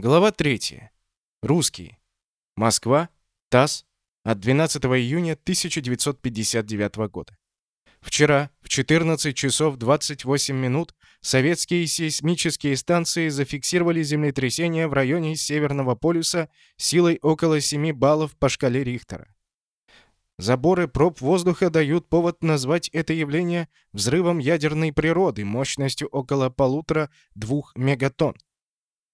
Глава 3. Русские. Москва. ТАСС. От 12 июня 1959 года. Вчера в 14 часов 28 минут советские сейсмические станции зафиксировали землетрясение в районе Северного полюса силой около 7 баллов по шкале Рихтера. Заборы проб воздуха дают повод назвать это явление взрывом ядерной природы мощностью около полутора-двух мегатонн.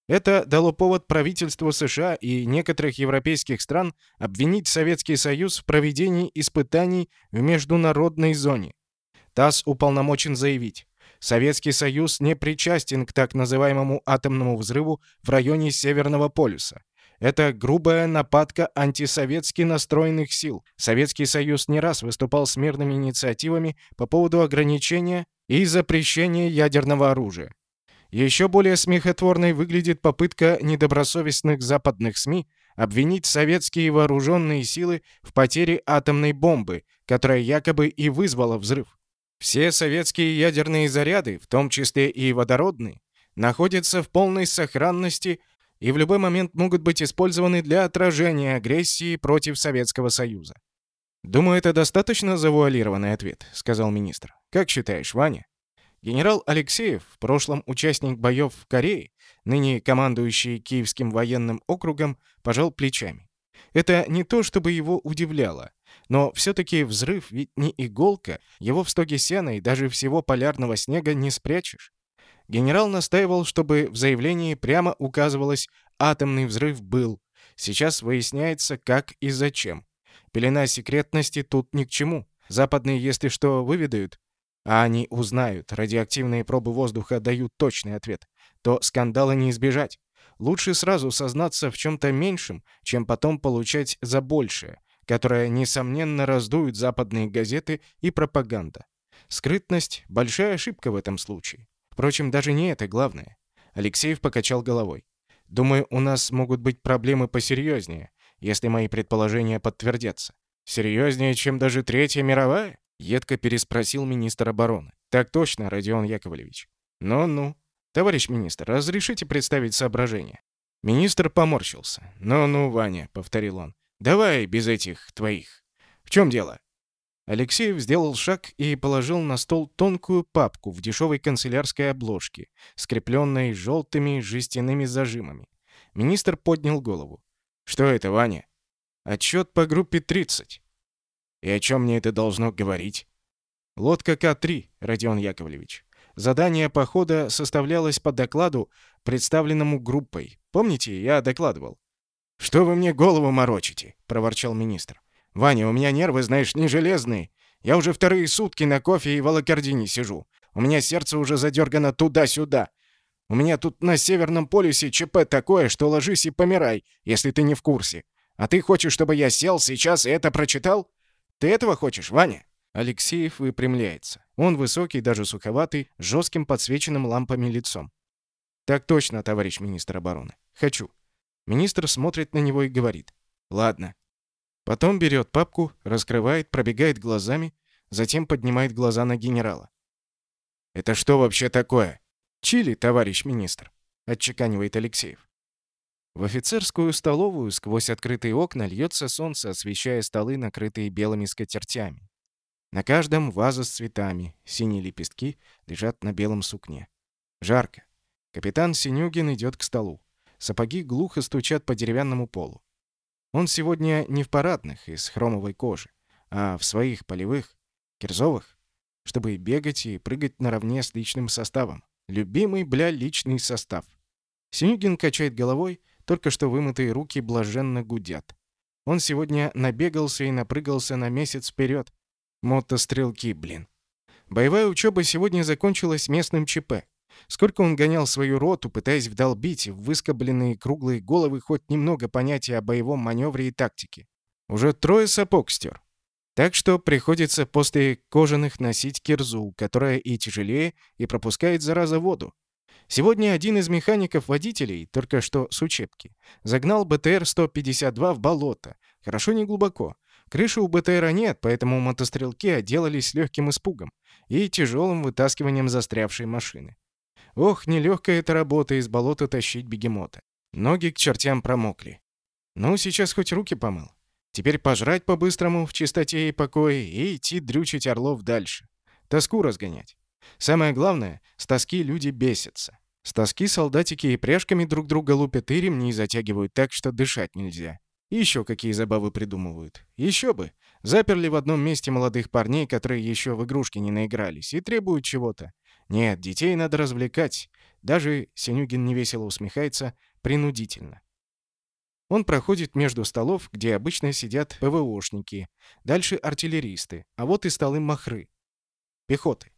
Это дало повод правительству США и некоторых европейских стран обвинить Советский Союз в проведении испытаний в международной зоне. ТАСС уполномочен заявить, Советский Союз не причастен к так называемому атомному взрыву в районе Северного полюса. Это грубая нападка антисоветски настроенных сил. Советский Союз не раз выступал с мирными инициативами по поводу ограничения и запрещения ядерного оружия. Еще более смехотворной выглядит попытка недобросовестных западных СМИ обвинить советские вооруженные силы в потере атомной бомбы, которая якобы и вызвала взрыв. Все советские ядерные заряды, в том числе и водородные, находятся в полной сохранности и в любой момент могут быть использованы для отражения агрессии против Советского Союза. «Думаю, это достаточно завуалированный ответ», — сказал министр. «Как считаешь, Ваня?» Генерал Алексеев, в прошлом участник боев в Корее, ныне командующий Киевским военным округом, пожал плечами. Это не то, чтобы его удивляло. Но все-таки взрыв ведь не иголка, его в стоге сена и даже всего полярного снега не спрячешь. Генерал настаивал, чтобы в заявлении прямо указывалось «атомный взрыв был». Сейчас выясняется, как и зачем. Пелена секретности тут ни к чему. Западные, если что, выведают, а они узнают, радиоактивные пробы воздуха дают точный ответ, то скандала не избежать. Лучше сразу сознаться в чем-то меньшем, чем потом получать за большее, которое, несомненно, раздуют западные газеты и пропаганда. Скрытность — большая ошибка в этом случае. Впрочем, даже не это главное. Алексеев покачал головой. «Думаю, у нас могут быть проблемы посерьезнее, если мои предположения подтвердятся. Серьезнее, чем даже Третья мировая?» — едко переспросил министр обороны. «Так точно, Родион Яковлевич». «Ну-ну. Товарищ министр, разрешите представить соображение?» Министр поморщился. «Ну-ну, Ваня», — повторил он. «Давай без этих твоих. В чем дело?» Алексеев сделал шаг и положил на стол тонкую папку в дешевой канцелярской обложке, скрепленной желтыми жестяными зажимами. Министр поднял голову. «Что это, Ваня?» «Отчет по группе 30. И о чем мне это должно говорить? Лодка К-3, Родион Яковлевич. Задание похода составлялось по докладу, представленному группой. Помните, я докладывал? «Что вы мне голову морочите?» — проворчал министр. «Ваня, у меня нервы, знаешь, не железные. Я уже вторые сутки на кофе и волокордине сижу. У меня сердце уже задергано туда-сюда. У меня тут на Северном полюсе ЧП такое, что ложись и помирай, если ты не в курсе. А ты хочешь, чтобы я сел сейчас и это прочитал? Ты этого хочешь, Ваня?» Алексеев выпрямляется. Он высокий, даже суховатый, с жестким подсвеченным лампами лицом. «Так точно, товарищ министр обороны. Хочу». Министр смотрит на него и говорит. «Ладно». Потом берет папку, раскрывает, пробегает глазами, затем поднимает глаза на генерала. «Это что вообще такое?» «Чили, товарищ министр», — отчеканивает Алексеев. В офицерскую столовую сквозь открытые окна льется солнце, освещая столы, накрытые белыми скатертями. На каждом ваза с цветами, синие лепестки лежат на белом сукне. Жарко. Капитан Синюгин идет к столу. Сапоги глухо стучат по деревянному полу. Он сегодня не в парадных, из хромовой кожи, а в своих полевых, кирзовых, чтобы бегать и прыгать наравне с личным составом. Любимый, бля, личный состав. Синюгин качает головой, только что вымытые руки блаженно гудят. Он сегодня набегался и напрыгался на месяц вперед. Мотострелки, блин. Боевая учеба сегодня закончилась местным ЧП. Сколько он гонял свою роту, пытаясь вдолбить в выскобленные круглые головы хоть немного понятия о боевом маневре и тактике. Уже трое сапог стер. Так что приходится после кожаных носить кирзу, которая и тяжелее, и пропускает зараза воду. Сегодня один из механиков-водителей, только что с учебки, загнал БТР-152 в болото. Хорошо не глубоко. Крыши у БТРа нет, поэтому мотострелки отделались легким испугом и тяжелым вытаскиванием застрявшей машины. Ох, нелегкая эта работа из болота тащить бегемота. Ноги к чертям промокли. Ну, сейчас хоть руки помыл. Теперь пожрать по-быстрому в чистоте и покое и идти дрючить орлов дальше. Тоску разгонять. Самое главное, с тоски люди бесятся. С тоски солдатики и пряжками друг друга лупят и ремни затягивают так, что дышать нельзя. И еще какие забавы придумывают. Еще бы. Заперли в одном месте молодых парней, которые еще в игрушки не наигрались, и требуют чего-то. Нет, детей надо развлекать. Даже, Синюгин невесело усмехается, принудительно. Он проходит между столов, где обычно сидят ПВОшники, дальше артиллеристы, а вот и столы махры. Пехоты.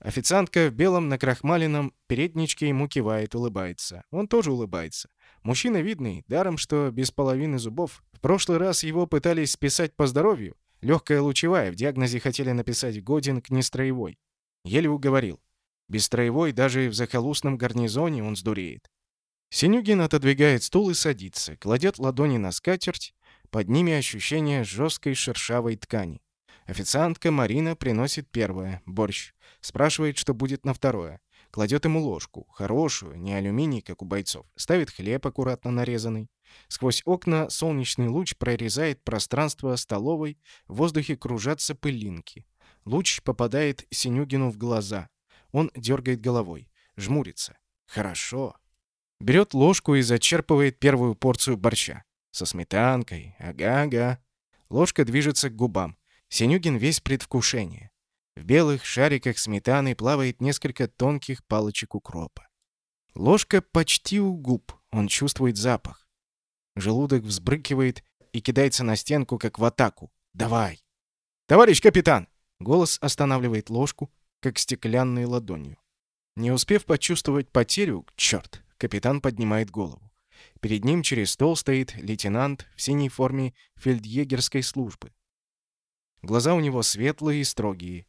Официантка в белом накрахмаленном передничке ему кивает, улыбается. Он тоже улыбается. Мужчина видный, даром что без половины зубов. В прошлый раз его пытались списать по здоровью. Легкая лучевая, в диагнозе хотели написать «годен к нестроевой». Еле уговорил. Без строевой даже в захолустном гарнизоне он сдуреет. Синюгин отодвигает стул и садится, кладет ладони на скатерть, под ними ощущение жесткой шершавой ткани. Официантка Марина приносит первое — борщ. Спрашивает, что будет на второе. Кладет ему ложку, хорошую, не алюминий, как у бойцов. Ставит хлеб, аккуратно нарезанный. Сквозь окна солнечный луч прорезает пространство столовой, в воздухе кружатся пылинки. Луч попадает Синюгину в глаза. Он дергает головой, жмурится. Хорошо. Берет ложку и зачерпывает первую порцию борща. Со сметанкой. Ага-ага. Ложка движется к губам. Синюгин весь предвкушение. В белых шариках сметаны плавает несколько тонких палочек укропа. Ложка почти у губ, он чувствует запах. Желудок взбрыкивает и кидается на стенку, как в атаку. «Давай!» «Товарищ капитан!» Голос останавливает ложку, как стеклянной ладонью. Не успев почувствовать потерю, черт, капитан поднимает голову. Перед ним через стол стоит лейтенант в синей форме фельдъегерской службы. Глаза у него светлые и строгие,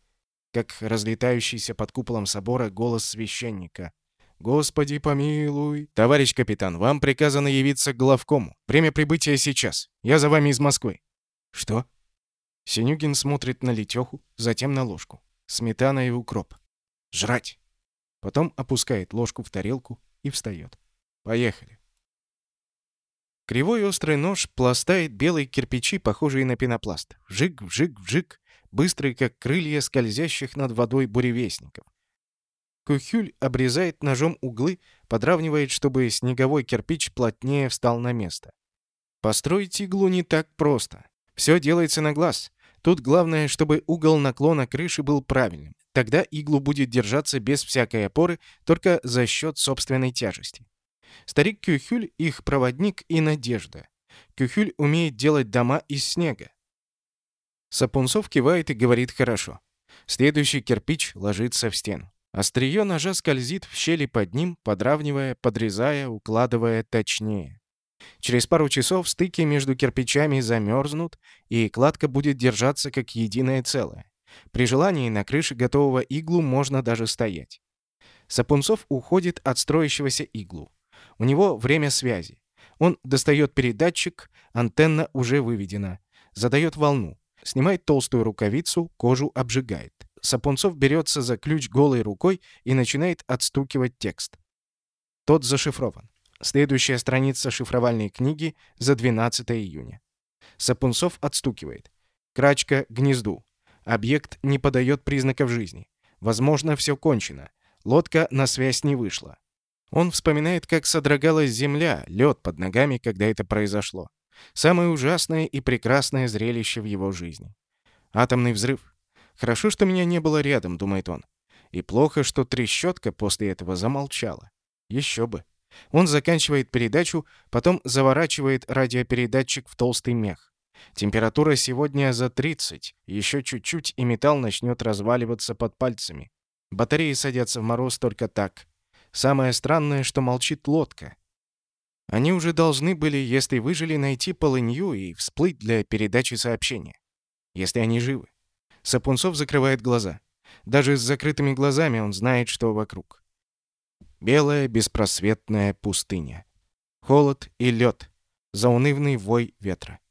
как разлетающийся под куполом собора голос священника. «Господи, помилуй!» «Товарищ капитан, вам приказано явиться к главкому. Время прибытия сейчас. Я за вами из Москвы». «Что?» Синюгин смотрит на летеху, затем на ложку. Сметана и укроп. «Жрать!» Потом опускает ложку в тарелку и встает. «Поехали!» Кривой острый нож пластает белые кирпичи, похожие на пенопласт. Вжик, вжик, вжик, быстрый, как крылья скользящих над водой буревестников. Кухюль обрезает ножом углы, подравнивает, чтобы снеговой кирпич плотнее встал на место. Построить иглу не так просто. Все делается на глаз. Тут главное, чтобы угол наклона крыши был правильным. Тогда иглу будет держаться без всякой опоры, только за счет собственной тяжести. Старик Кюхюль — их проводник и надежда. Кюхюль умеет делать дома из снега. Сапунцов кивает и говорит «хорошо». Следующий кирпич ложится в стену. Острие ножа скользит в щели под ним, подравнивая, подрезая, укладывая точнее. Через пару часов стыки между кирпичами замерзнут, и кладка будет держаться как единое целое. При желании на крыше готового иглу можно даже стоять. Сапунцов уходит от строящегося иглу. У него время связи. Он достает передатчик, антенна уже выведена. Задает волну. Снимает толстую рукавицу, кожу обжигает. Сапунцов берется за ключ голой рукой и начинает отстукивать текст. Тот зашифрован. Следующая страница шифровальной книги за 12 июня. Сапунцов отстукивает. Крачка гнезду. Объект не подает признаков жизни. Возможно, все кончено. Лодка на связь не вышла. Он вспоминает, как содрогалась земля, лед под ногами, когда это произошло. Самое ужасное и прекрасное зрелище в его жизни. Атомный взрыв. Хорошо, что меня не было рядом, думает он. И плохо, что трещотка после этого замолчала. Еще бы. Он заканчивает передачу, потом заворачивает радиопередатчик в толстый мех. Температура сегодня за 30. Еще чуть-чуть, и металл начнет разваливаться под пальцами. Батареи садятся в мороз только так. Самое странное, что молчит лодка. Они уже должны были, если выжили, найти полынью и всплыть для передачи сообщения. Если они живы. Сапунцов закрывает глаза. Даже с закрытыми глазами он знает, что вокруг. Белая беспросветная пустыня. Холод и лед. Заунывный вой ветра.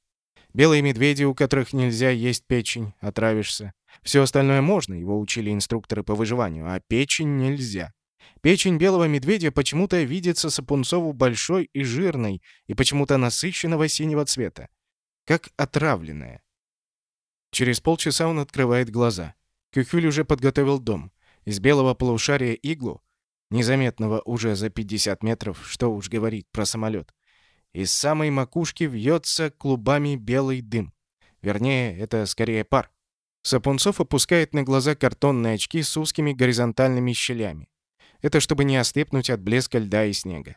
Белые медведи, у которых нельзя есть печень, отравишься. Все остальное можно, его учили инструкторы по выживанию, а печень нельзя. Печень белого медведя почему-то видится Сапунцову большой и жирной, и почему-то насыщенного синего цвета, как отравленная. Через полчаса он открывает глаза. Кюхюль уже подготовил дом. Из белого полушария иглу, незаметного уже за 50 метров, что уж говорить про самолет, из самой макушки вьется клубами белый дым. Вернее, это скорее пар. Сапунцов опускает на глаза картонные очки с узкими горизонтальными щелями. Это чтобы не ослепнуть от блеска льда и снега.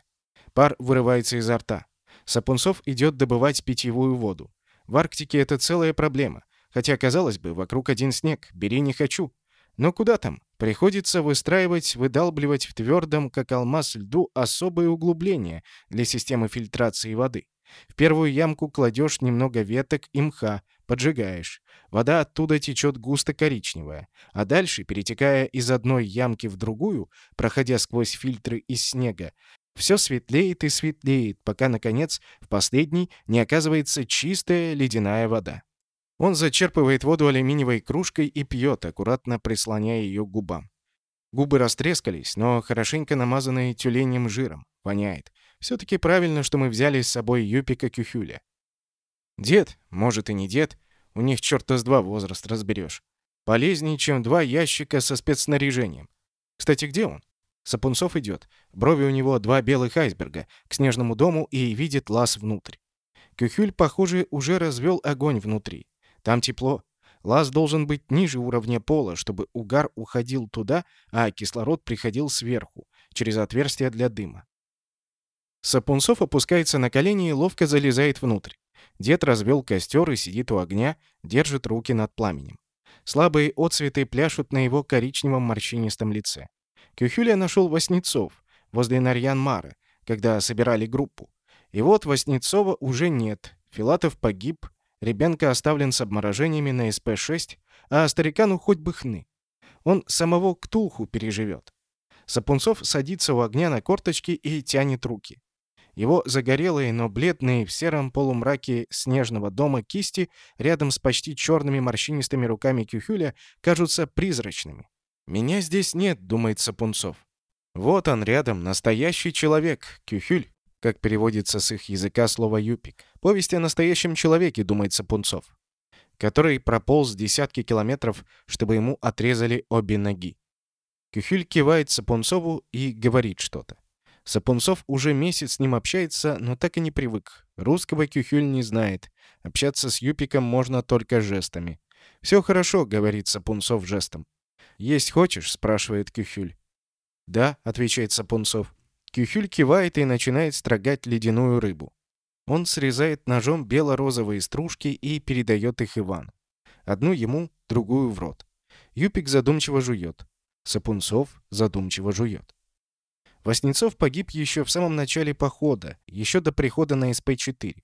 Пар вырывается изо рта. Сапунцов идет добывать питьевую воду. В Арктике это целая проблема. Хотя, казалось бы, вокруг один снег, бери не хочу. Но куда там? Приходится выстраивать, выдалбливать в твердом, как алмаз, льду особые углубления для системы фильтрации воды. В первую ямку кладешь немного веток и мха, поджигаешь. Вода оттуда течет густо-коричневая, а дальше, перетекая из одной ямки в другую, проходя сквозь фильтры из снега, все светлеет и светлеет, пока, наконец, в последней не оказывается чистая ледяная вода. Он зачерпывает воду алюминиевой кружкой и пьет, аккуратно прислоняя ее к губам. Губы растрескались, но хорошенько намазанные тюленем жиром. Воняет. Все-таки правильно, что мы взяли с собой Юпика Кюхюля. Дед, может и не дед, у них черта с два возраст разберешь. Полезнее, чем два ящика со спецснаряжением. Кстати, где он? Сапунцов идет. Брови у него два белых айсберга к снежному дому и видит лаз внутрь. Кюхюль, похоже, уже развел огонь внутри. Там тепло. Лаз должен быть ниже уровня пола, чтобы угар уходил туда, а кислород приходил сверху, через отверстие для дыма. Сапунцов опускается на колени и ловко залезает внутрь. Дед развел костер и сидит у огня, держит руки над пламенем. Слабые отцветы пляшут на его коричневом морщинистом лице. Кюхюля нашел Васнецов возле Нарьян-Мара, когда собирали группу. И вот Васнецова уже нет. Филатов погиб, Ребенка оставлен с обморожениями на СП-6, а старикану хоть бы хны. Он самого Ктулху переживет. Сапунцов садится у огня на корточки и тянет руки. Его загорелые, но бледные в сером полумраке снежного дома кисти рядом с почти черными морщинистыми руками Кюхюля кажутся призрачными. «Меня здесь нет», — думает Сапунцов. «Вот он рядом, настоящий человек, Кюхюль» как переводится с их языка слово «юпик». Повесть о настоящем человеке, думает Сапунцов, который прополз десятки километров, чтобы ему отрезали обе ноги. Кюхюль кивает Сапунцову и говорит что-то. Сапунцов уже месяц с ним общается, но так и не привык. Русского Кюхюль не знает. Общаться с Юпиком можно только жестами. «Все хорошо», — говорит Сапунцов жестом. «Есть хочешь?» — спрашивает Кюхюль. «Да», — отвечает Сапунцов. Кюхюль кивает и начинает строгать ледяную рыбу. Он срезает ножом бело-розовые стружки и передает их Ивану. Одну ему, другую в рот. Юпик задумчиво жует. Сапунцов задумчиво жует. Воснецов погиб еще в самом начале похода, еще до прихода на СП-4.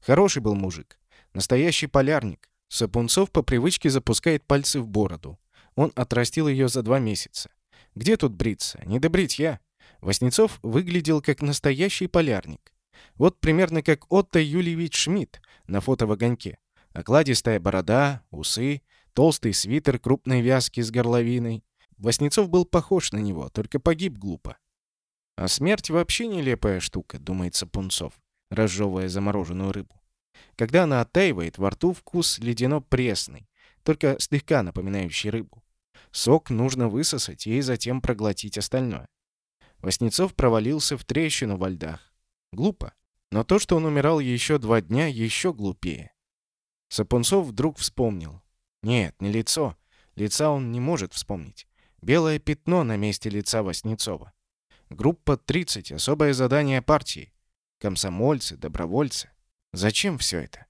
Хороший был мужик. Настоящий полярник. Сапунцов по привычке запускает пальцы в бороду. Он отрастил ее за два месяца. Где тут бриться? Не до бритья. Воснецов выглядел как настоящий полярник. Вот примерно как Отто Юльевич Шмидт на фото в огоньке. Окладистая борода, усы, толстый свитер крупной вязки с горловиной. Воснецов был похож на него, только погиб глупо. А смерть вообще нелепая штука, думает Сапунцов, разжевывая замороженную рыбу. Когда она оттаивает, во рту вкус ледяно-пресный, только слегка напоминающий рыбу. Сок нужно высосать и затем проглотить остальное. Воснецов провалился в трещину во льдах. Глупо. Но то, что он умирал еще два дня, еще глупее. Сапунцов вдруг вспомнил. Нет, не лицо. Лица он не может вспомнить. Белое пятно на месте лица Воснецова. Группа 30. Особое задание партии. Комсомольцы, добровольцы. Зачем все это?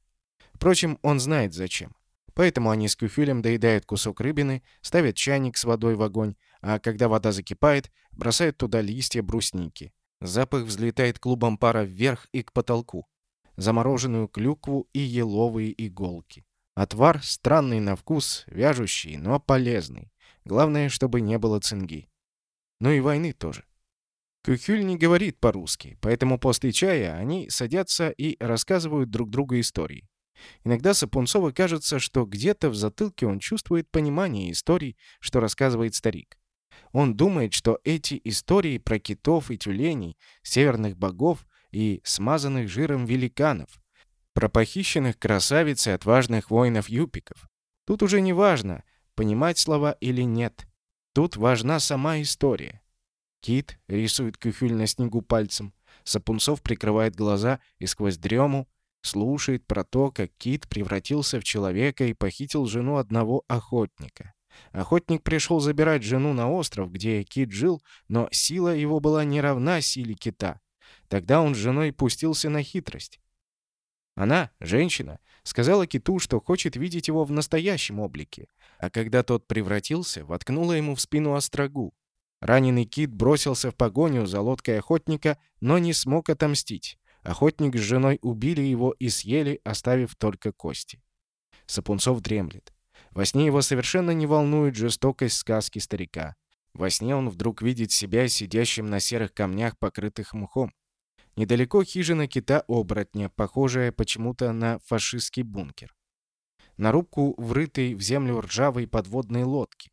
Впрочем, он знает зачем. Поэтому они с Кюфюлем доедают кусок рыбины, ставят чайник с водой в огонь, а когда вода закипает, бросают туда листья брусники. Запах взлетает клубом пара вверх и к потолку. Замороженную клюкву и еловые иголки. Отвар странный на вкус, вяжущий, но полезный. Главное, чтобы не было цинги. Ну и войны тоже. Кюхюль не говорит по-русски, поэтому после чая они садятся и рассказывают друг другу истории. Иногда Сапунцову кажется, что где-то в затылке он чувствует понимание историй, что рассказывает старик. Он думает, что эти истории про китов и тюленей, северных богов и смазанных жиром великанов, про похищенных красавиц и отважных воинов-юпиков. Тут уже не важно, понимать слова или нет. Тут важна сама история. Кит рисует кюхюль на снегу пальцем. Сапунцов прикрывает глаза и сквозь дрему слушает про то, как Кит превратился в человека и похитил жену одного охотника. Охотник пришел забирать жену на остров, где Кит жил, но сила его была не равна силе Кита. Тогда он с женой пустился на хитрость. Она, женщина, сказала Киту, что хочет видеть его в настоящем облике, а когда тот превратился, воткнула ему в спину острогу. Раненый Кит бросился в погоню за лодкой охотника, но не смог отомстить. Охотник с женой убили его и съели, оставив только кости. Сапунцов дремлет. Во сне его совершенно не волнует жестокость сказки старика. Во сне он вдруг видит себя сидящим на серых камнях, покрытых мхом. Недалеко хижина кита-оборотня, похожая почему-то на фашистский бункер. На рубку врытой в землю ржавой подводной лодки.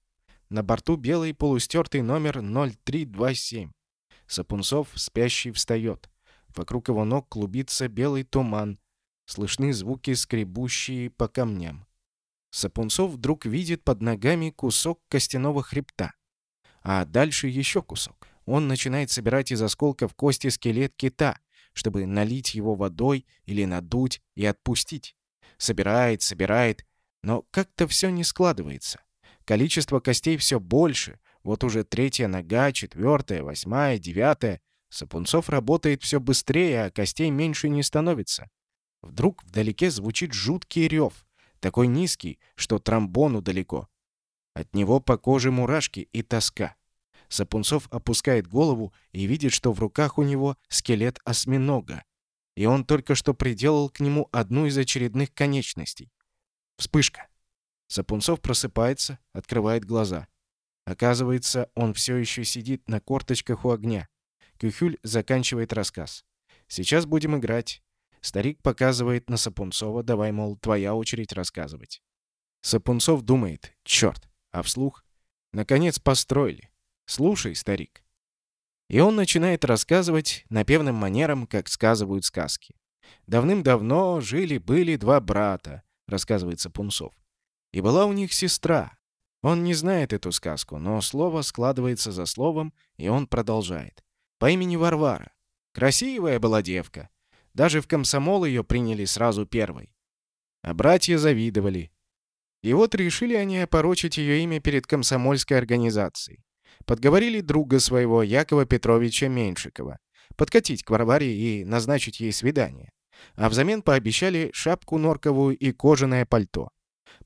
На борту белый полустертый номер 0327. Сапунцов, спящий, встает. Вокруг его ног клубится белый туман. Слышны звуки, скребущие по камням. Сапунцов вдруг видит под ногами кусок костяного хребта. А дальше еще кусок. Он начинает собирать из осколков кости скелет кита, чтобы налить его водой или надуть и отпустить. Собирает, собирает, но как-то все не складывается. Количество костей все больше. Вот уже третья нога, четвертая, восьмая, девятая. Сапунцов работает все быстрее, а костей меньше не становится. Вдруг вдалеке звучит жуткий рев, такой низкий, что тромбону далеко. От него по коже мурашки и тоска. Сапунцов опускает голову и видит, что в руках у него скелет осьминога. И он только что приделал к нему одну из очередных конечностей. Вспышка. Сапунцов просыпается, открывает глаза. Оказывается, он все еще сидит на корточках у огня. Кюхюль заканчивает рассказ. «Сейчас будем играть». Старик показывает на Сапунцова, давай, мол, твоя очередь рассказывать. Сапунцов думает, черт, а вслух? Наконец построили. Слушай, старик. И он начинает рассказывать напевным манером, как сказывают сказки. Давным-давно жили-были два брата, рассказывает Сапунцов. И была у них сестра. Он не знает эту сказку, но слово складывается за словом, и он продолжает. По имени Варвара. Красивая была девка. Даже в комсомол ее приняли сразу первой. А братья завидовали. И вот решили они опорочить ее имя перед комсомольской организацией. Подговорили друга своего, Якова Петровича Меньшикова, подкатить к Варваре и назначить ей свидание. А взамен пообещали шапку норковую и кожаное пальто.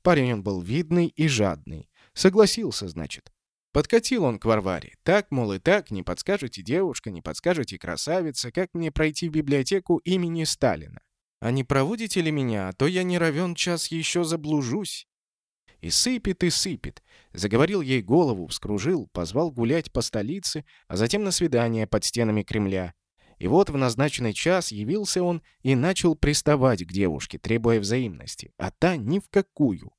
Парень он был видный и жадный. Согласился, значит. Подкатил он к Варваре. Так, мол, и так, не подскажете, девушка, не подскажете, красавица, как мне пройти в библиотеку имени Сталина. А не проводите ли меня, а то я не равен час еще заблужусь. И сыпет, и сыпет. Заговорил ей голову, вскружил, позвал гулять по столице, а затем на свидание под стенами Кремля. И вот в назначенный час явился он и начал приставать к девушке, требуя взаимности, а та ни в какую.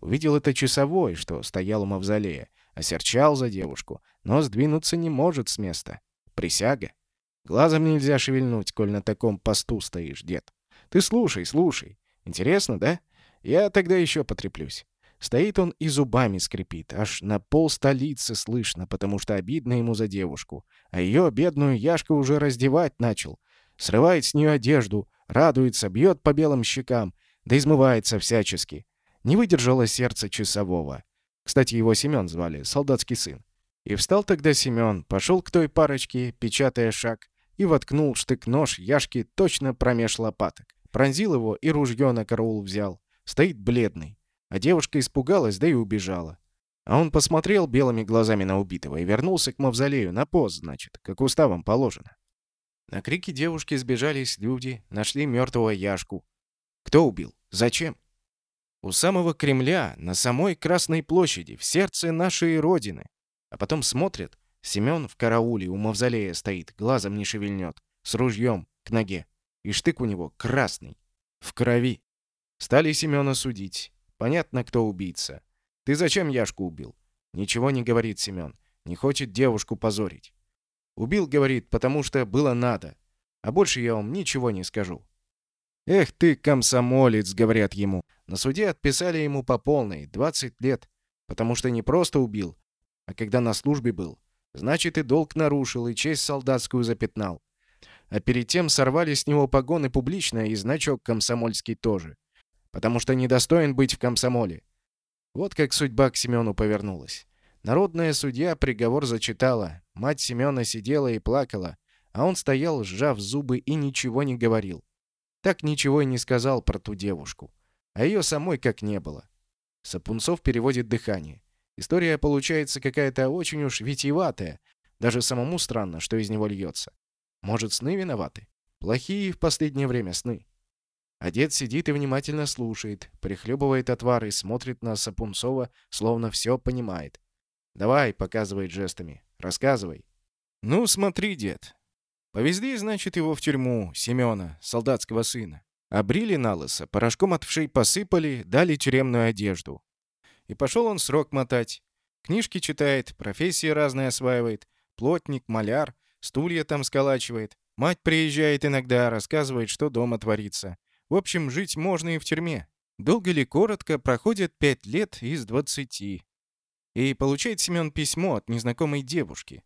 Увидел это часовой, что стоял у мавзолея, осерчал за девушку, но сдвинуться не может с места. Присяга. Глазом нельзя шевельнуть, коль на таком посту стоишь, дед. Ты слушай, слушай. Интересно, да? Я тогда еще потреплюсь. Стоит он и зубами скрипит, аж на пол столицы слышно, потому что обидно ему за девушку. А ее бедную Яшка уже раздевать начал. Срывает с нее одежду, радуется, бьет по белым щекам, да измывается всячески. Не выдержало сердце часового. Кстати, его Семен звали, солдатский сын. И встал тогда Семен, пошел к той парочке, печатая шаг, и воткнул штык-нож Яшке точно промеж лопаток. Пронзил его и ружье на караул взял. Стоит бледный. А девушка испугалась, да и убежала. А он посмотрел белыми глазами на убитого и вернулся к мавзолею, на пост, значит, как уставом положено. На крики девушки сбежались люди, нашли мертвого Яшку. Кто убил? Зачем? У самого Кремля, на самой Красной площади, в сердце нашей Родины. А потом смотрят, Семен в карауле у мавзолея стоит, глазом не шевельнет, с ружьем к ноге. И штык у него красный, в крови. Стали Семена судить. Понятно, кто убийца. Ты зачем Яшку убил? Ничего не говорит Семен. Не хочет девушку позорить. Убил, говорит, потому что было надо. А больше я вам ничего не скажу. «Эх ты, комсомолец», — говорят ему. На суде отписали ему по полной, 20 лет, потому что не просто убил, а когда на службе был. Значит, и долг нарушил, и честь солдатскую запятнал. А перед тем сорвали с него погоны публично и значок комсомольский тоже. Потому что недостоин быть в комсомоле. Вот как судьба к Семену повернулась. Народная судья приговор зачитала. Мать Семена сидела и плакала, а он стоял, сжав зубы и ничего не говорил. Так ничего и не сказал про ту девушку. А ее самой как не было. Сапунцов переводит дыхание. История получается какая-то очень уж витиеватая. Даже самому странно, что из него льется. Может, сны виноваты? Плохие в последнее время сны. А дед сидит и внимательно слушает, прихлебывает отвар и смотрит на Сапунцова, словно все понимает. «Давай», — показывает жестами, — «рассказывай». «Ну, смотри, дед, Повезли, значит, его в тюрьму, Семена, солдатского сына. Обрили на лысо, порошком от вшей посыпали, дали тюремную одежду. И пошел он срок мотать. Книжки читает, профессии разные осваивает. Плотник, маляр, стулья там сколачивает. Мать приезжает иногда, рассказывает, что дома творится. В общем, жить можно и в тюрьме. Долго ли, коротко, проходит пять лет из двадцати. И получает Семен письмо от незнакомой девушки.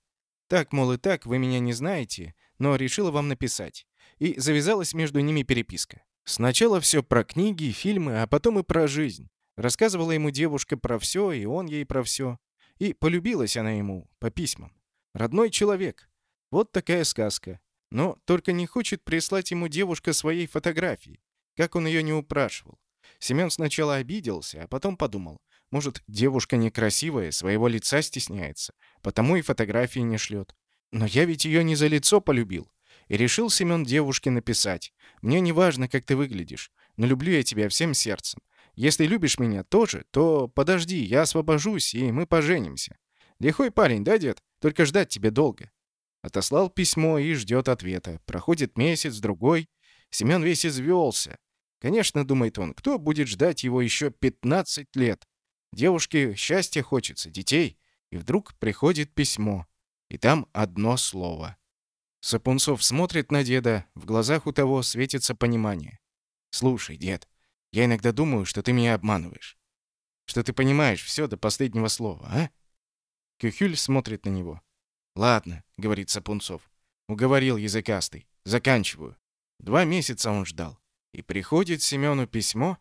Так, мол, и так, вы меня не знаете, но решила вам написать. И завязалась между ними переписка. Сначала все про книги, фильмы, а потом и про жизнь. Рассказывала ему девушка про все, и он ей про все. И полюбилась она ему по письмам. Родной человек. Вот такая сказка. Но только не хочет прислать ему девушка своей фотографии. Как он ее не упрашивал. Семен сначала обиделся, а потом подумал. Может, девушка некрасивая, своего лица стесняется, потому и фотографии не шлет. Но я ведь ее не за лицо полюбил. И решил Семен девушке написать. Мне не важно, как ты выглядишь, но люблю я тебя всем сердцем. Если любишь меня тоже, то подожди, я освобожусь, и мы поженимся. Лихой парень, да, дед? Только ждать тебе долго. Отослал письмо и ждет ответа. Проходит месяц, другой. Семен весь извелся. Конечно, думает он, кто будет ждать его еще 15 лет? Девушке счастья хочется, детей. И вдруг приходит письмо. И там одно слово. Сапунцов смотрит на деда, в глазах у того светится понимание. «Слушай, дед, я иногда думаю, что ты меня обманываешь. Что ты понимаешь все до последнего слова, а?» Кюхюль смотрит на него. «Ладно», — говорит Сапунцов. Уговорил языкастый. «Заканчиваю». Два месяца он ждал. И приходит Семену письмо,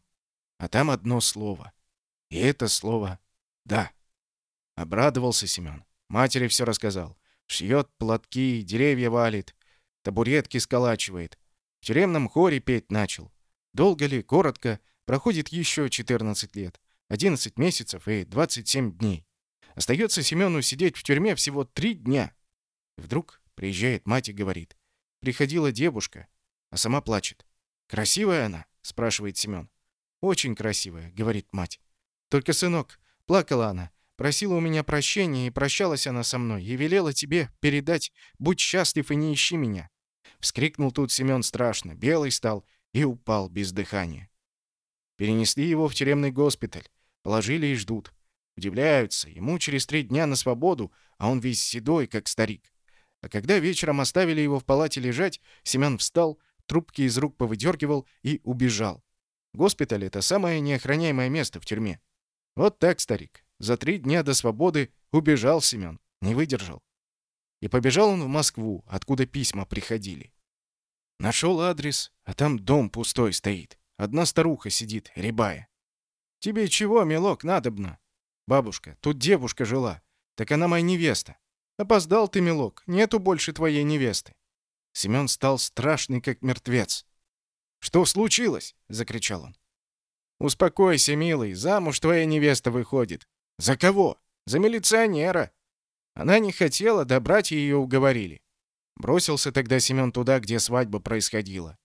а там одно слово. И это слово «да». Обрадовался Семен. Матери все рассказал. Шьет платки, деревья валит, табуретки сколачивает. В тюремном хоре петь начал. Долго ли, коротко, проходит еще 14 лет, 11 месяцев и 27 дней. Остается Семену сидеть в тюрьме всего три дня. И вдруг приезжает мать и говорит. Приходила девушка, а сама плачет. «Красивая она?» — спрашивает Семен. «Очень красивая», — говорит мать. «Только, сынок, плакала она, Просила у меня прощения, и прощалась она со мной, и велела тебе передать «Будь счастлив и не ищи меня». Вскрикнул тут Семен страшно, белый стал и упал без дыхания. Перенесли его в тюремный госпиталь, положили и ждут. Удивляются, ему через три дня на свободу, а он весь седой, как старик. А когда вечером оставили его в палате лежать, Семен встал, трубки из рук повыдергивал и убежал. Госпиталь — это самое неохраняемое место в тюрьме. Вот так, старик. За три дня до свободы убежал Семен, не выдержал. И побежал он в Москву, откуда письма приходили. Нашел адрес, а там дом пустой стоит. Одна старуха сидит, рябая. «Тебе чего, милок, надобно?» «Бабушка, тут девушка жила. Так она моя невеста». «Опоздал ты, милок, нету больше твоей невесты». Семен стал страшный, как мертвец. «Что случилось?» — закричал он. «Успокойся, милый, замуж твоя невеста выходит. За кого? За милиционера. Она не хотела, да братья ее уговорили. Бросился тогда Семен туда, где свадьба происходила.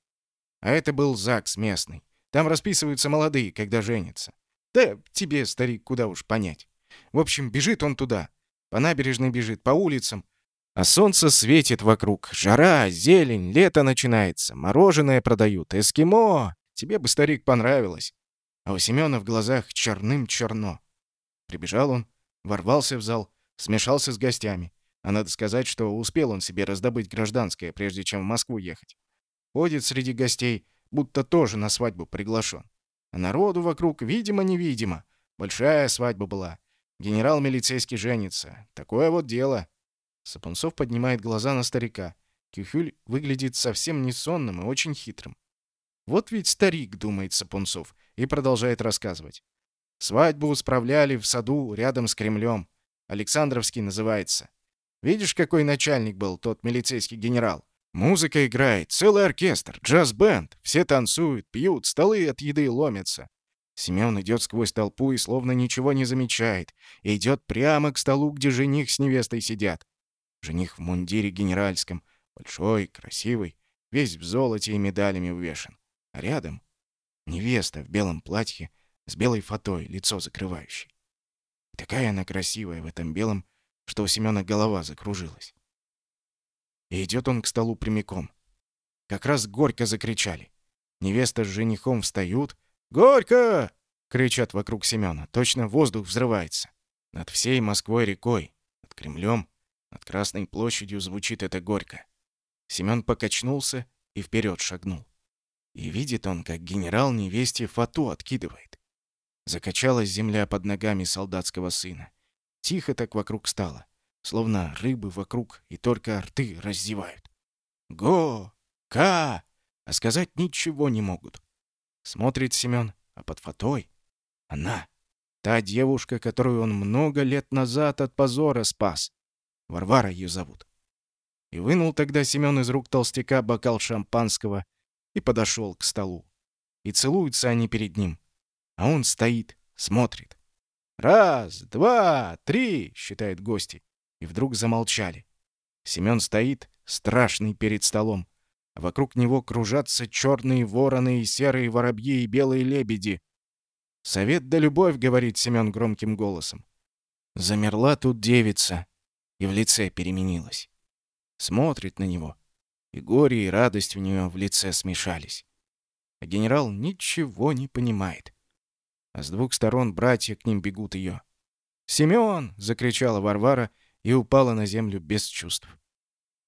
А это был ЗАГС местный. Там расписываются молодые, когда женятся. Да тебе, старик, куда уж понять. В общем, бежит он туда. По набережной бежит, по улицам. А солнце светит вокруг. Жара, зелень, лето начинается. Мороженое продают. Эскимо! Тебе бы, старик, понравилось. А у Семена в глазах черным черно. Прибежал он, ворвался в зал, Смешался с гостями. А надо сказать, что успел он себе раздобыть гражданское, прежде чем в Москву ехать. Ходит среди гостей, будто тоже на свадьбу приглашен. А народу вокруг видимо-невидимо. Большая свадьба была. Генерал милицейский женится. Такое вот дело. Сапунцов поднимает глаза на старика. Кюхюль выглядит совсем не сонным и очень хитрым. Вот ведь старик, думает Сапунцов, и продолжает рассказывать. Свадьбу справляли в саду рядом с Кремлем. Александровский называется. Видишь, какой начальник был тот милицейский генерал? Музыка играет, целый оркестр, джаз-бенд. Все танцуют, пьют, столы от еды ломятся. Семен идет сквозь толпу и словно ничего не замечает. Идет прямо к столу, где жених с невестой сидят. Жених в мундире генеральском, большой, красивый, весь в золоте и медалями увешан. А рядом невеста в белом платье с белой фатой, лицо закрывающей. Такая она красивая в этом белом, что у Семёна голова закружилась. И идет он к столу прямиком. Как раз горько закричали. Невеста с женихом встают. «Горько!» — кричат вокруг Семёна. Точно воздух взрывается. Над всей Москвой рекой, над Кремлем, над Красной площадью звучит это горько. Семён покачнулся и вперед шагнул. И видит он, как генерал невесте фату откидывает. Закачалась земля под ногами солдатского сына. Тихо так вокруг стало, словно рыбы вокруг и только рты раздевают. «Го! Ка!» А сказать ничего не могут. Смотрит Семен, а под фатой она, та девушка, которую он много лет назад от позора спас. Варвара ее зовут. И вынул тогда Семен из рук толстяка бокал шампанского и подошел к столу. И целуются они перед ним. А он стоит, смотрит. «Раз, два, три!» — считают гости. И вдруг замолчали. Семен стоит, страшный перед столом. А вокруг него кружатся черные вороны и серые воробьи и белые лебеди. «Совет да любовь», — говорит Семен громким голосом. Замерла тут девица и в лице переменилась. Смотрит на него, и горе, и радость у нее в лице смешались. А генерал ничего не понимает а с двух сторон братья к ним бегут ее. «Семен!» — закричала Варвара и упала на землю без чувств.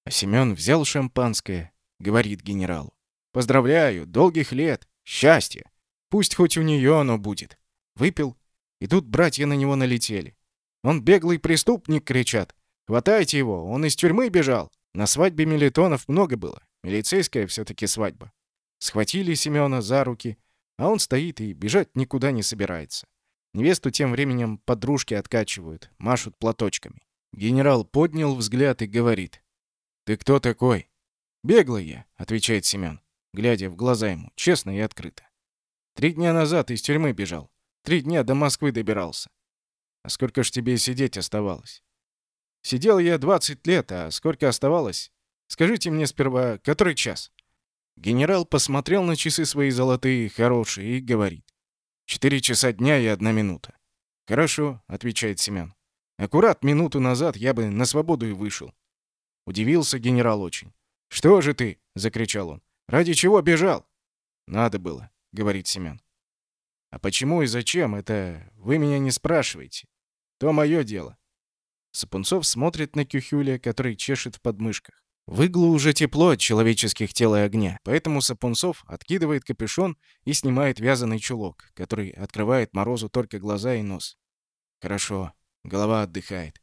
А Семен взял шампанское, говорит генералу. «Поздравляю! Долгих лет! Счастья! Пусть хоть у нее оно будет!» Выпил, и тут братья на него налетели. «Он беглый преступник!» — кричат. «Хватайте его! Он из тюрьмы бежал!» На свадьбе милитонов много было. Милицейская все-таки свадьба. Схватили Семена за руки — а он стоит и бежать никуда не собирается. Невесту тем временем подружки откачивают, машут платочками. Генерал поднял взгляд и говорит. «Ты кто такой?» «Беглый я», — отвечает Семен, глядя в глаза ему, честно и открыто. «Три дня назад из тюрьмы бежал. Три дня до Москвы добирался. А сколько ж тебе сидеть оставалось?» «Сидел я 20 лет, а сколько оставалось? Скажите мне сперва, который час?» Генерал посмотрел на часы свои золотые, хорошие, и говорит. «Четыре часа дня и одна минута». «Хорошо», — отвечает Семен. «Аккурат минуту назад я бы на свободу и вышел». Удивился генерал очень. «Что же ты?» — закричал он. «Ради чего бежал?» «Надо было», — говорит Семен. «А почему и зачем, это вы меня не спрашиваете. То мое дело». Сапунцов смотрит на Кюхюля, который чешет в подмышках. В иглу уже тепло от человеческих тел и огня, поэтому Сапунцов откидывает капюшон и снимает вязаный чулок, который открывает Морозу только глаза и нос. Хорошо, голова отдыхает.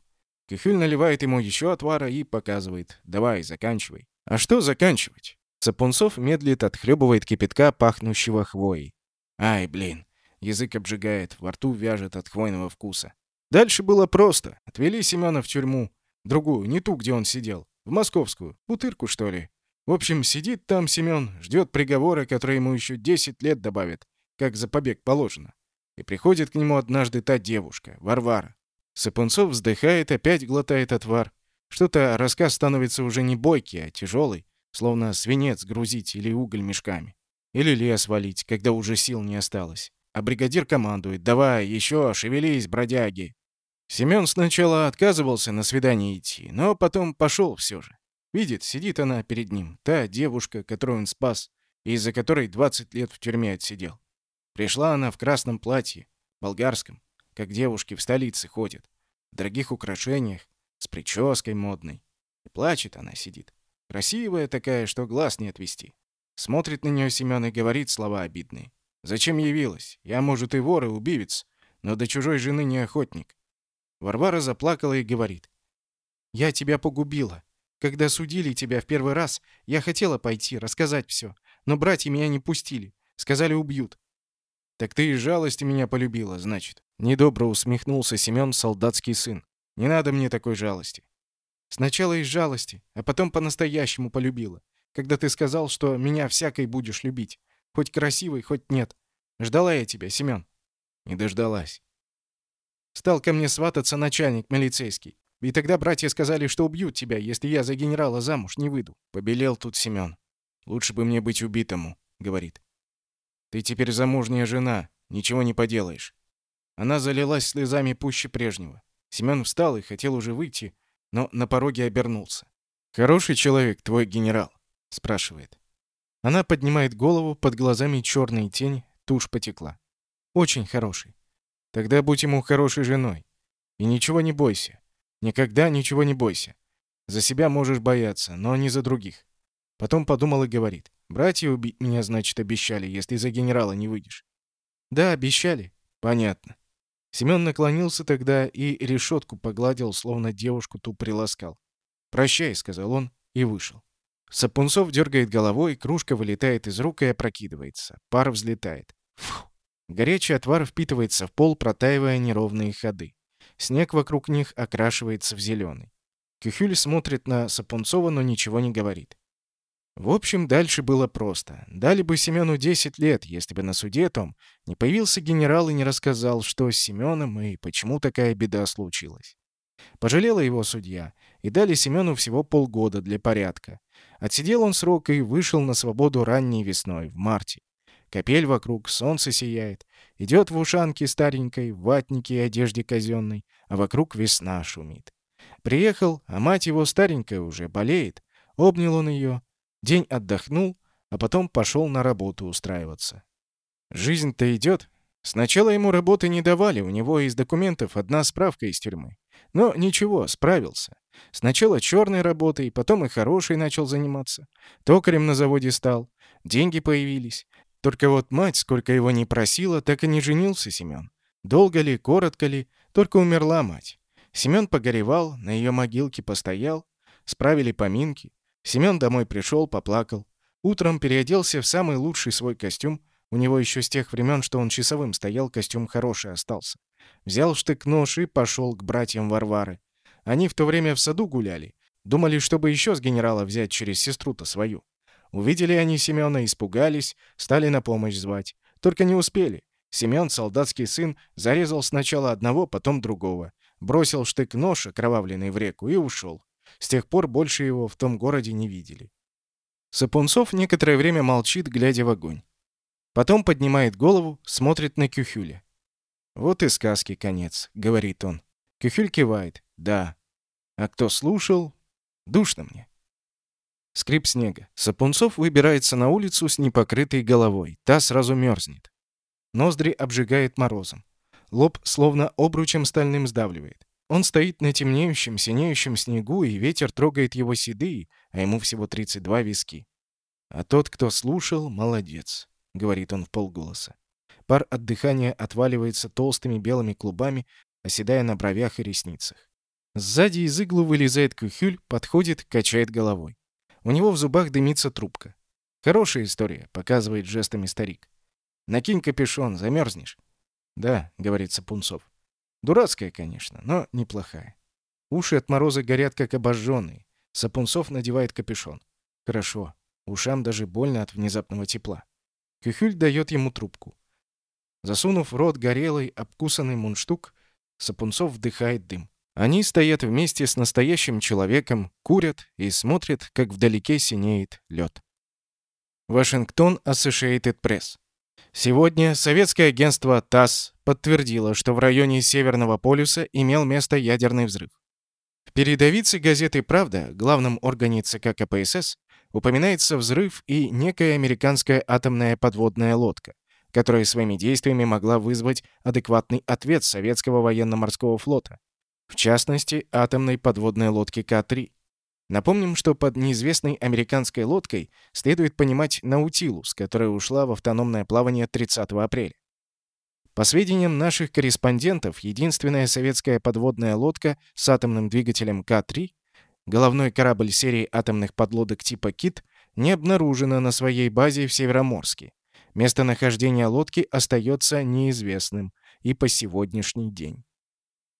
Кюхюль наливает ему еще отвара и показывает. «Давай, заканчивай». А что заканчивать? Сапунцов медлит, отхлебывает кипятка, пахнущего хвоей. Ай, блин. Язык обжигает, во рту вяжет от хвойного вкуса. Дальше было просто. Отвели Семена в тюрьму. Другую, не ту, где он сидел. В московскую. Бутырку, что ли. В общем, сидит там Семен, ждет приговора, который ему еще 10 лет добавят, как за побег положено. И приходит к нему однажды та девушка, Варвара. Сапунцов вздыхает, опять глотает отвар. Что-то рассказ становится уже не бойкий, а тяжелый, словно свинец грузить или уголь мешками. Или лес валить, когда уже сил не осталось. А бригадир командует «Давай, еще, шевелись, бродяги!» Семён сначала отказывался на свидание идти, но потом пошел все же. Видит, сидит она перед ним, та девушка, которую он спас, и из-за которой 20 лет в тюрьме отсидел. Пришла она в красном платье, болгарском, как девушки в столице ходят. в дорогих украшениях, с прической модной. И плачет она сидит. Красивая такая, что глаз не отвести. Смотрит на нее Семен и говорит слова обидные. «Зачем явилась? Я, может, и вор, и убивец, но до чужой жены не охотник». Варвара заплакала и говорит. «Я тебя погубила. Когда судили тебя в первый раз, я хотела пойти, рассказать все, но братья меня не пустили. Сказали, убьют. «Так ты из жалости меня полюбила, значит?» Недобро усмехнулся Семен, солдатский сын. «Не надо мне такой жалости». «Сначала из жалости, а потом по-настоящему полюбила. Когда ты сказал, что меня всякой будешь любить. Хоть красивый, хоть нет. Ждала я тебя, Семен». «Не дождалась». Стал ко мне свататься начальник милицейский. И тогда братья сказали, что убьют тебя, если я за генерала замуж не выйду. Побелел тут Семен. «Лучше бы мне быть убитому», — говорит. «Ты теперь замужняя жена, ничего не поделаешь». Она залилась слезами пуще прежнего. Семен встал и хотел уже выйти, но на пороге обернулся. «Хороший человек твой генерал?» — спрашивает. Она поднимает голову, под глазами черная тень, тушь потекла. «Очень хороший. Тогда будь ему хорошей женой. И ничего не бойся. Никогда ничего не бойся. За себя можешь бояться, но не за других. Потом подумал и говорит. Братья убить меня, значит, обещали, если за генерала не выйдешь. Да, обещали. Понятно. Семен наклонился тогда и решетку погладил, словно девушку ту приласкал. «Прощай», — сказал он и вышел. Сапунцов дергает головой, кружка вылетает из рук и опрокидывается. Пар взлетает. Фу. Горячий отвар впитывается в пол, протаивая неровные ходы. Снег вокруг них окрашивается в зеленый. Кюхюль смотрит на Сапунцова, но ничего не говорит. В общем, дальше было просто. Дали бы Семену 10 лет, если бы на суде том не появился генерал и не рассказал, что с Семеном и почему такая беда случилась. Пожалела его судья, и дали Семену всего полгода для порядка. Отсидел он срок и вышел на свободу ранней весной, в марте. Капель вокруг, солнце сияет. Идет в ушанке старенькой, в ватнике и одежде казенной, а вокруг весна шумит. Приехал, а мать его старенькая уже болеет. Обнял он ее. День отдохнул, а потом пошел на работу устраиваться. Жизнь-то идет. Сначала ему работы не давали, у него из документов одна справка из тюрьмы. Но ничего, справился. Сначала черной работой, потом и хорошей начал заниматься. Токарем на заводе стал. Деньги появились. Только вот мать, сколько его не просила, так и не женился Семен. Долго ли, коротко ли, только умерла мать. Семен погоревал, на ее могилке постоял, справили поминки. Семен домой пришел, поплакал. Утром переоделся в самый лучший свой костюм. У него еще с тех времен, что он часовым стоял, костюм хороший остался. Взял штык-нож и пошел к братьям Варвары. Они в то время в саду гуляли. Думали, чтобы еще с генерала взять через сестру-то свою. Увидели они Семена, испугались, стали на помощь звать. Только не успели. Семен, солдатский сын, зарезал сначала одного, потом другого. Бросил штык-нож, окровавленный в реку, и ушел. С тех пор больше его в том городе не видели. Сапунцов некоторое время молчит, глядя в огонь. Потом поднимает голову, смотрит на Кюхюля. «Вот и сказки конец», — говорит он. Кюхюль кивает. «Да». «А кто слушал? Душно мне». Скрип снега. Сапунцов выбирается на улицу с непокрытой головой. Та сразу мерзнет. Ноздри обжигает морозом. Лоб словно обручем стальным сдавливает. Он стоит на темнеющем, синеющем снегу, и ветер трогает его седые, а ему всего 32 виски. «А тот, кто слушал, молодец», — говорит он в полголоса. Пар от дыхания отваливается толстыми белыми клубами, оседая на бровях и ресницах. Сзади из иглу вылезает кухюль, подходит, качает головой. У него в зубах дымится трубка. «Хорошая история», — показывает жестами старик. «Накинь капюшон, замерзнешь». «Да», — говорит Сапунцов. «Дурацкая, конечно, но неплохая». Уши от мороза горят, как обожженные. Сапунцов надевает капюшон. Хорошо. Ушам даже больно от внезапного тепла. Кюхюль дает ему трубку. Засунув в рот горелый, обкусанный мундштук, Сапунцов вдыхает дым. Они стоят вместе с настоящим человеком, курят и смотрят, как вдалеке синеет лед. Вашингтон Associated Press. Сегодня советское агентство ТАСС подтвердило, что в районе Северного полюса имел место ядерный взрыв. В передовице газеты «Правда», главном органе ЦК КПСС, упоминается взрыв и некая американская атомная подводная лодка, которая своими действиями могла вызвать адекватный ответ советского военно-морского флота. В частности, атомной подводной лодки К-3. Напомним, что под неизвестной американской лодкой следует понимать «Наутилус», которая ушла в автономное плавание 30 апреля. По сведениям наших корреспондентов, единственная советская подводная лодка с атомным двигателем К-3, головной корабль серии атомных подлодок типа «Кит», не обнаружена на своей базе в Североморске. Местонахождение лодки остается неизвестным и по сегодняшний день.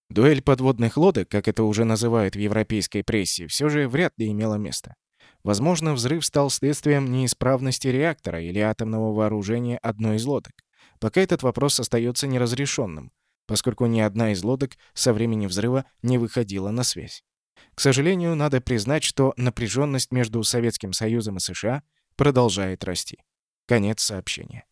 Дуэль подводных лодок, как это уже называют в европейской прессе, все же вряд ли имела место. Возможно, взрыв стал следствием неисправности реактора или атомного вооружения одной из лодок. Пока этот вопрос остается неразрешенным, поскольку ни одна из лодок со времени взрыва не выходила на связь. К сожалению, надо признать, что напряженность между Советским Союзом и США продолжает расти. Конец сообщения.